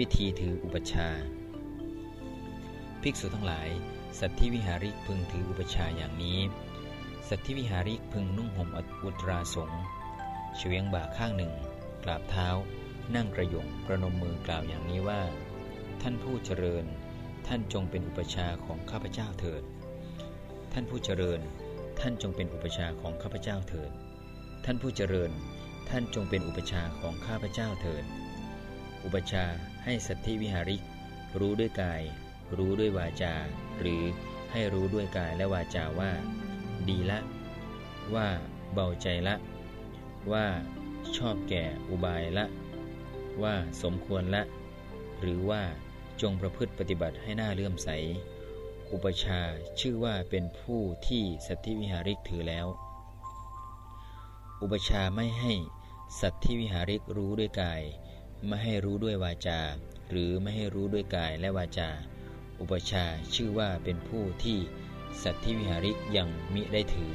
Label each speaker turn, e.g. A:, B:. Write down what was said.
A: วิธีถืออุปชา ภิกษุทั้งหลาย สัตธิวิหาริกพึงถืออุปชาอย่างนี้ สัตธิวิหาริกพึงนุ่งห่มอุตราสงเฉียงบ่าข้างหนึ่ง กราบเท้า นั่งกระยงประนมมือกล่าวอย่างนี้ว่า ท่านผู้เจริญ ท่านจงเป็นอุปชาของข้าพเจ้าเถิด ท่านผู้เจริญ ท่านจงเป็นอุปชาของข้าพเจ้าเถิด ท่านผู้เจริญ ท่านจงเป็นอุปชาของข้าพเจ้าเถิด อุปชาให้สัตธิวิหาริก รู้ด้วยกาย รู้ด้วยวาจา หรือให้รู้ด้วยกายและวาจาว่า ดีละ ว่าเบาใจละ ว่าชอบแก่อุบายละ ว่าสมควรละ หรือว่าจงประพฤติปฏิบัติให้หน่าเลื่อมใส อุปชาชื่อว่าเป็นผู้ที่สัตธิวิหาริกถือแล้ว อุปชาไม่ให้สัตธิวิหาริกรู้ด้วยกาย ไม่ให้รู้ด้วยวาจา หรือไม่ให้รู้ด้วยกายและวาจา อุปชาชื่อว่าเป็นผู้ที่สัตธิวิหาริกยังมิได้ถือ